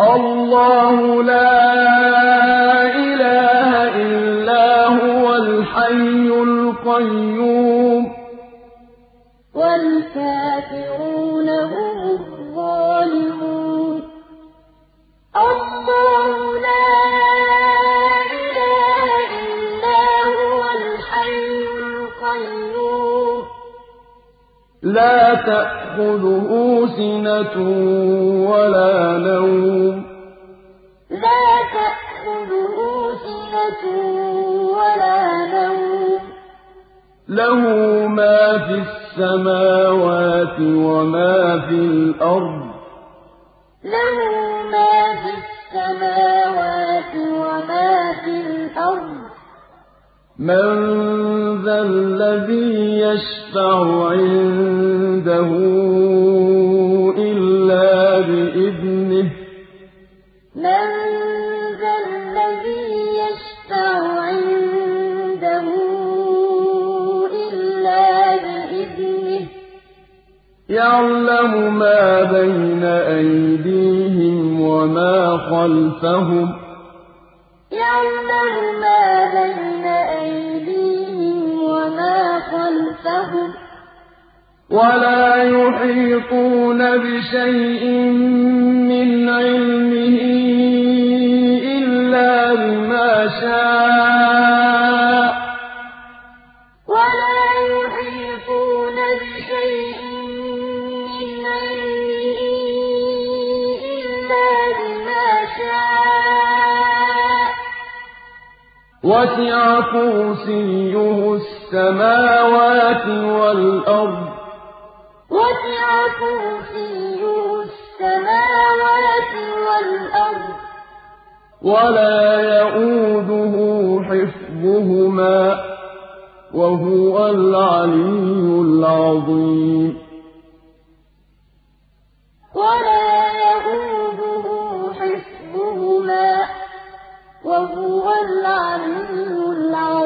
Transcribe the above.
اللَّهُ لَا إِلَٰهَ إِلَّا هُوَ الْحَيُّ الْقَيُّومُ ۚ. وَالْكَافِرُونَ هُمُ الظَّالِمُونَ. اللَّهُ لَا إِلَٰهَ إِلَّا هُوَ الْحَيُّ الْقَيُّومُ ۚ. لَا تَأْخُذُهُ سِنَةٌ وَلَا نَوْمٌ. لَّا تَأْخُذُهُ سِنَةٌ وَلَا نَوْمٌ. لَّهُ مَا فِي السَّمَاوَاتِ وَمَا فِي الْأَرْضِ ۗ. مَن ذَا الَّذِي يَشْفَعُ عِندَهُ إِلَّا بِإِذْنِهِ ۚ. مَن ذَا الَّذِي يَشْفَعُ عِندَهُ إِلَّا بِإِذْنِهِ ۚ. يَعْلَمُ مَا بَيْنَ أَيْدِيهِمْ وَمَا خَلْفَهُمْ ۖ. يَعْلَمُ مَا بَيْنَ وَلَا يُحِيطُونَ بِشَيْءٍ مِّنْ عِلْمِهِ إِلَّا بِمَا شَاءَ ۚ. وَلَا يُحِيطُونَ بِشَيْءٍ مِّنْ عِلْمِهِ إِلَّا بِمَا شَاءَ ۚ. وَسِعَ كُرْسِيُّهُ السَّمَاوَاتِ وَالْأَرْضَ ۖ السماوات والأرض ولا يؤوده حفظهما وهو العلي العظيم ولا يؤوده حفظهما وهو العلي العظيم